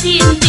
Sin